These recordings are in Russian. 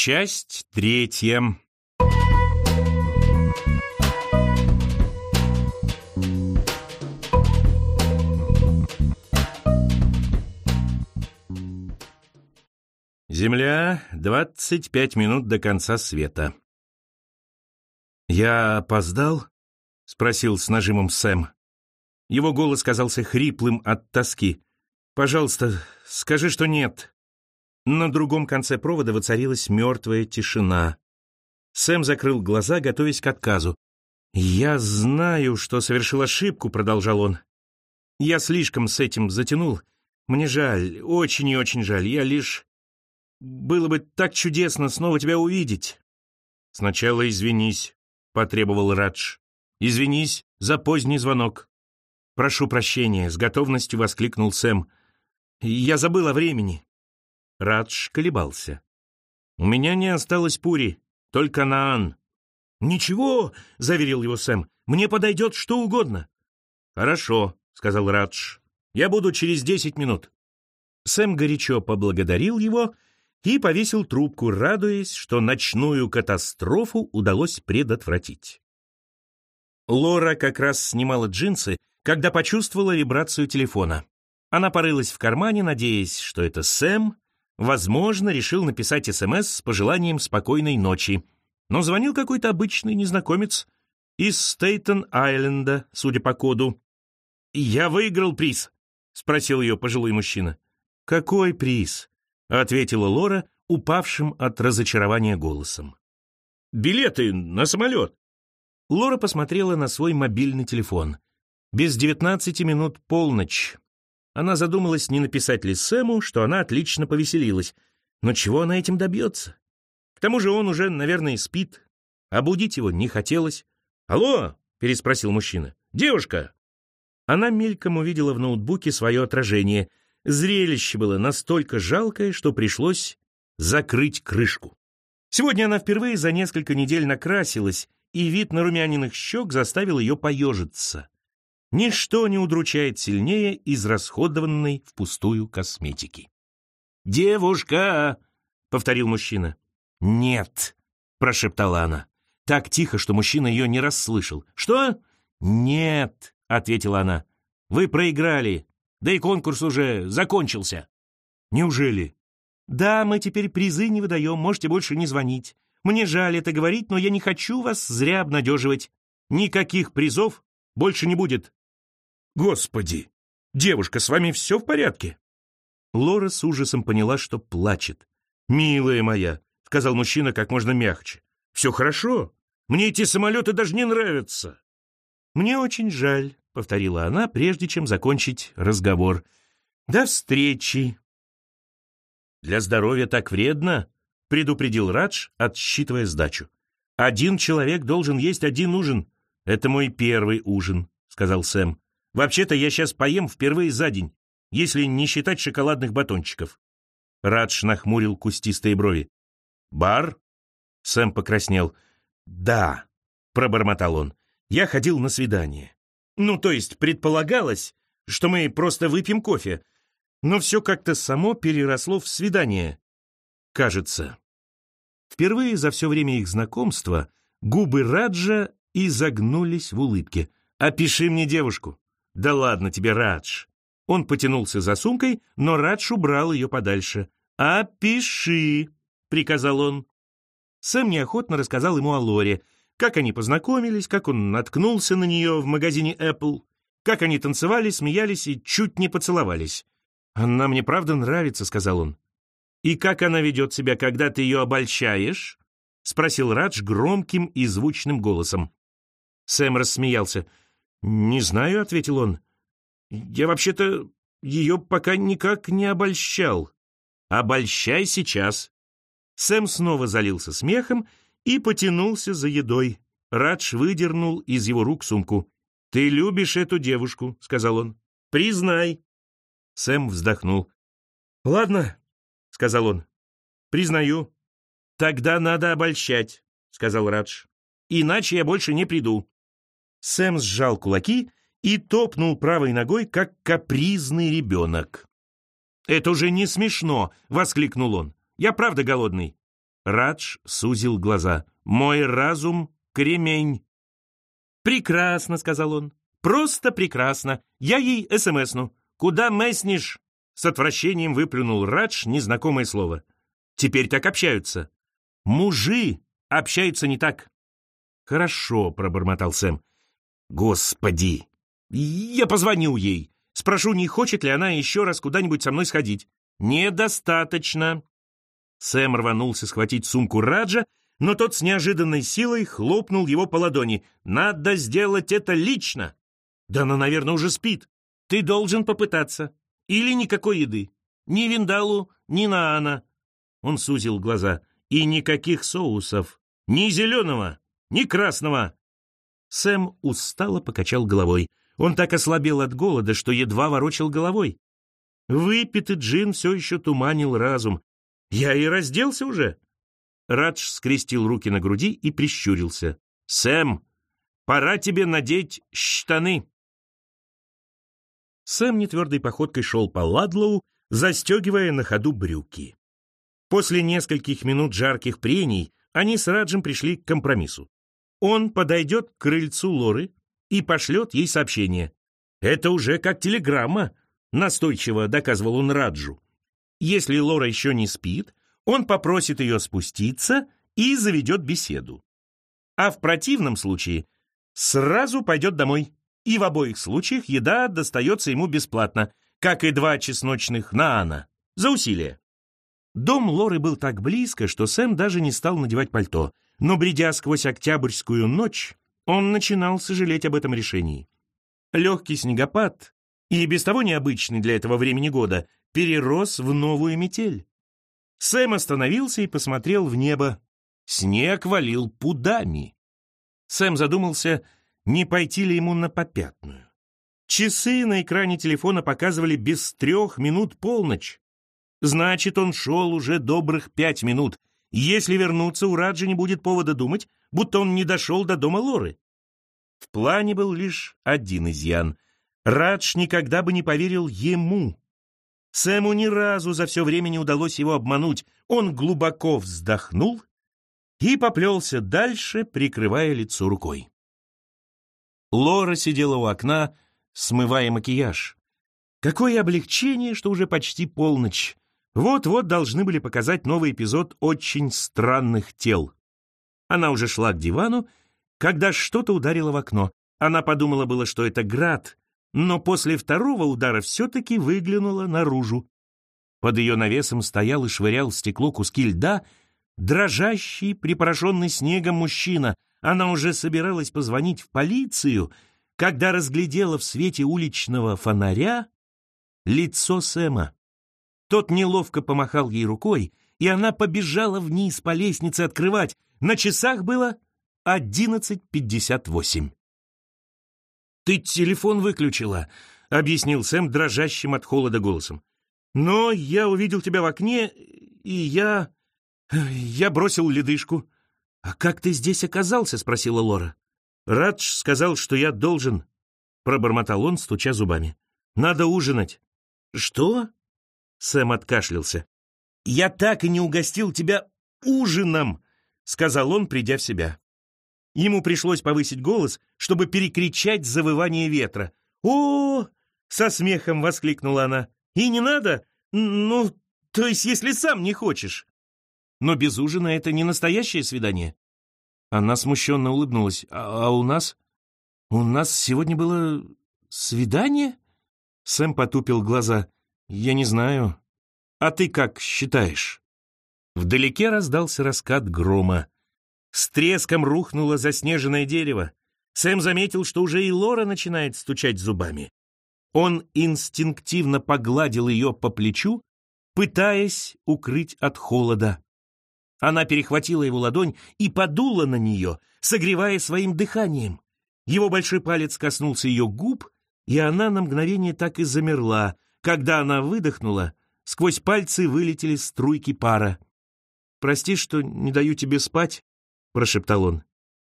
Часть третья. Земля, 25 минут до конца света. «Я опоздал?» — спросил с нажимом Сэм. Его голос казался хриплым от тоски. «Пожалуйста, скажи, что нет». На другом конце провода воцарилась мертвая тишина. Сэм закрыл глаза, готовясь к отказу. «Я знаю, что совершил ошибку», — продолжал он. «Я слишком с этим затянул. Мне жаль, очень и очень жаль. Я лишь было бы так чудесно снова тебя увидеть. Сначала извинись, потребовал Радж. Извинись за поздний звонок. Прошу прощения, с готовностью воскликнул Сэм. Я забыл о времени. Радж колебался. У меня не осталось пури, только наан. Ничего, заверил его Сэм. Мне подойдет что угодно. Хорошо, сказал Радж. Я буду через десять минут. Сэм горячо поблагодарил его и повесил трубку, радуясь, что ночную катастрофу удалось предотвратить. Лора как раз снимала джинсы, когда почувствовала вибрацию телефона. Она порылась в кармане, надеясь, что это Сэм, возможно, решил написать СМС с пожеланием спокойной ночи. Но звонил какой-то обычный незнакомец из Стейтен-Айленда, судя по коду. «Я выиграл приз», — спросил ее пожилой мужчина. «Какой приз?» — ответила Лора, упавшим от разочарования голосом. «Билеты на самолет!» Лора посмотрела на свой мобильный телефон. Без девятнадцати минут полночь. Она задумалась, не написать ли Сэму, что она отлично повеселилась. Но чего она этим добьется? К тому же он уже, наверное, спит. А будить его не хотелось. «Алло!» — переспросил мужчина. «Девушка!» Она мельком увидела в ноутбуке свое отражение — Зрелище было настолько жалкое, что пришлось закрыть крышку. Сегодня она впервые за несколько недель накрасилась, и вид на румяниных щек заставил ее поежиться. Ничто не удручает сильнее израсходованной впустую косметики. «Девушка!» — повторил мужчина. «Нет!» — прошептала она. Так тихо, что мужчина ее не расслышал. «Что?» «Нет!» — ответила она. «Вы проиграли. Да и конкурс уже закончился. Неужели? Да, мы теперь призы не выдаем, можете больше не звонить. Мне жаль это говорить, но я не хочу вас зря обнадеживать. Никаких призов больше не будет. Господи! Девушка, с вами все в порядке? Лора с ужасом поняла, что плачет. «Милая моя», — сказал мужчина как можно мягче, — «все хорошо. Мне эти самолеты даже не нравятся». «Мне очень жаль», — повторила она, прежде чем закончить разговор. «До встречи!» «Для здоровья так вредно», — предупредил Радж, отсчитывая сдачу. «Один человек должен есть один ужин. Это мой первый ужин», — сказал Сэм. «Вообще-то я сейчас поем впервые за день, если не считать шоколадных батончиков». Радж нахмурил кустистые брови. «Бар?» — Сэм покраснел. «Да», — пробормотал он. «Я ходил на свидание. Ну, то есть предполагалось, что мы просто выпьем кофе, но все как-то само переросло в свидание. Кажется. Впервые за все время их знакомства губы Раджа изогнулись в улыбке. «Опиши мне девушку». «Да ладно тебе, Радж». Он потянулся за сумкой, но Радж убрал ее подальше. «Опиши», — приказал он. Сэм неохотно рассказал ему о Лоре — как они познакомились, как он наткнулся на нее в магазине Apple, как они танцевали, смеялись и чуть не поцеловались. «Она мне правда нравится», — сказал он. «И как она ведет себя, когда ты ее обольщаешь?» — спросил Радж громким и звучным голосом. Сэм рассмеялся. «Не знаю», — ответил он. «Я вообще-то ее пока никак не обольщал». «Обольщай сейчас». Сэм снова залился смехом и потянулся за едой. Радж выдернул из его рук сумку. «Ты любишь эту девушку», — сказал он. «Признай». Сэм вздохнул. «Ладно», — сказал он. «Признаю». «Тогда надо обольщать», — сказал Радж. «Иначе я больше не приду». Сэм сжал кулаки и топнул правой ногой, как капризный ребенок. «Это уже не смешно!» — воскликнул он. «Я правда голодный. Радж сузил глаза. «Мой разум — кремень». «Прекрасно», — сказал он. «Просто прекрасно. Я ей СМСну. Куда меснешь?» С отвращением выплюнул Радж незнакомое слово. «Теперь так общаются». «Мужи общаются не так». «Хорошо», — пробормотал Сэм. «Господи! Я позвоню ей. Спрошу, не хочет ли она еще раз куда-нибудь со мной сходить». «Недостаточно». Сэм рванулся схватить сумку Раджа, но тот с неожиданной силой хлопнул его по ладони. «Надо сделать это лично!» «Да она, наверное, уже спит. Ты должен попытаться. Или никакой еды. Ни виндалу, ни наана». Он сузил глаза. «И никаких соусов. Ни зеленого, ни красного». Сэм устало покачал головой. Он так ослабел от голода, что едва ворочал головой. Выпитый джин все еще туманил разум. «Я и разделся уже!» Радж скрестил руки на груди и прищурился. «Сэм, пора тебе надеть штаны!» Сэм нетвердой походкой шел по Ладлоу, застегивая на ходу брюки. После нескольких минут жарких прений они с Раджем пришли к компромиссу. Он подойдет к крыльцу Лоры и пошлет ей сообщение. «Это уже как телеграмма», — настойчиво доказывал он Раджу. Если Лора еще не спит, он попросит ее спуститься и заведет беседу. А в противном случае сразу пойдет домой. И в обоих случаях еда достается ему бесплатно, как и два чесночных наана, за усилие. Дом Лоры был так близко, что Сэм даже не стал надевать пальто, но, бредя сквозь октябрьскую ночь, он начинал сожалеть об этом решении. Легкий снегопад, и без того необычный для этого времени года, перерос в новую метель. Сэм остановился и посмотрел в небо. Снег валил пудами. Сэм задумался, не пойти ли ему на попятную. Часы на экране телефона показывали без трех минут полночь. Значит, он шел уже добрых пять минут. Если вернуться, у Раджи не будет повода думать, будто он не дошел до дома Лоры. В плане был лишь один изъян. Радж никогда бы не поверил ему. Сэму ни разу за все время не удалось его обмануть. Он глубоко вздохнул и поплелся дальше, прикрывая лицо рукой. Лора сидела у окна, смывая макияж. Какое облегчение, что уже почти полночь. Вот-вот должны были показать новый эпизод «Очень странных тел». Она уже шла к дивану, когда что-то ударило в окно. Она подумала было, что это град, но после второго удара все-таки выглянула наружу. Под ее навесом стоял и швырял стекло куски льда дрожащий, припорошенный снегом мужчина. Она уже собиралась позвонить в полицию, когда разглядела в свете уличного фонаря лицо Сэма. Тот неловко помахал ей рукой, и она побежала вниз по лестнице открывать. На часах было одиннадцать пятьдесят восемь. «Ты телефон выключила», — объяснил Сэм дрожащим от холода голосом. «Но я увидел тебя в окне, и я... я бросил ледышку». «А как ты здесь оказался?» — спросила Лора. «Радж сказал, что я должен», — пробормотал он, стуча зубами. «Надо ужинать». «Что?» — Сэм откашлялся. «Я так и не угостил тебя ужином», — сказал он, придя в себя. Ему пришлось повысить голос, чтобы перекричать завывание ветра. «О!», со смехом воскликнула она. «И не надо? Ну, то есть, если сам не хочешь». Но без ужина это не настоящее свидание. Она смущенно улыбнулась. «А, а у нас? У нас сегодня было свидание?» Сэм потупил глаза. «Я не знаю. А ты как считаешь?» Вдалеке раздался раскат грома. С треском рухнуло заснеженное дерево. Сэм заметил, что уже и Лора начинает стучать зубами. Он инстинктивно погладил ее по плечу, пытаясь укрыть от холода. Она перехватила его ладонь и подула на нее, согревая своим дыханием. Его большой палец коснулся ее губ, и она на мгновение так и замерла. Когда она выдохнула, сквозь пальцы вылетели струйки пара. «Прости, что не даю тебе спать», — прошептал он.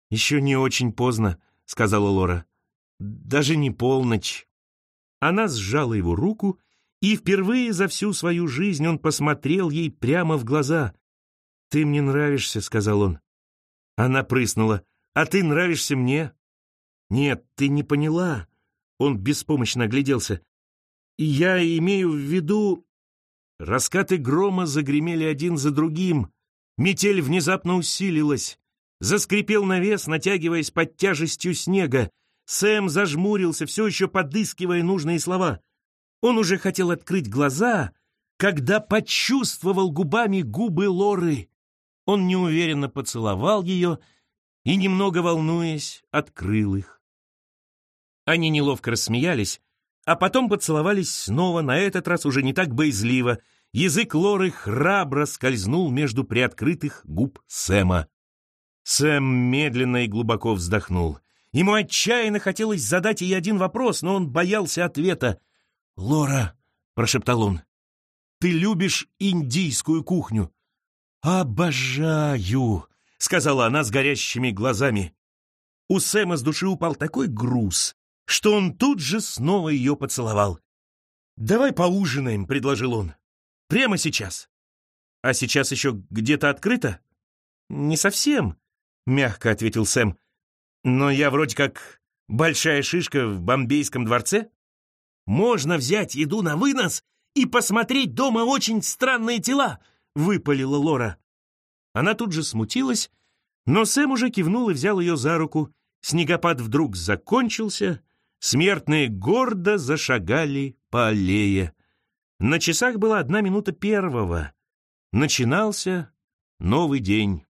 «Еще не очень поздно», — сказала Лора. «Даже не полночь». Она сжала его руку, и впервые за всю свою жизнь он посмотрел ей прямо в глаза. «Ты мне нравишься», — сказал он. Она прыснула. «А ты нравишься мне?» «Нет, ты не поняла». Он беспомощно огляделся. «Я имею в виду...» Раскаты грома загремели один за другим. Метель внезапно усилилась. Заскрипел навес, натягиваясь под тяжестью снега. Сэм зажмурился, все еще подыскивая нужные слова. Он уже хотел открыть глаза, когда почувствовал губами губы Лоры. Он неуверенно поцеловал ее и, немного волнуясь, открыл их. Они неловко рассмеялись, а потом поцеловались снова, на этот раз уже не так боязливо. Язык Лоры храбро скользнул между приоткрытых губ Сэма. Сэм медленно и глубоко вздохнул. Ему отчаянно хотелось задать ей один вопрос, но он боялся ответа. «Лора», — прошептал он, — «ты любишь индийскую кухню?» «Обожаю», — сказала она с горящими глазами. У Сэма с души упал такой груз, что он тут же снова ее поцеловал. «Давай поужинаем», — предложил он. «Прямо сейчас». «А сейчас еще где-то открыто?» «Не совсем», — мягко ответил Сэм. «Но я вроде как большая шишка в бомбейском дворце. Можно взять еду на вынос и посмотреть дома очень странные тела», — выпалила Лора. Она тут же смутилась, но Сэм уже кивнул и взял ее за руку. Снегопад вдруг закончился, смертные гордо зашагали по аллее. На часах была одна минута первого. Начинался новый день.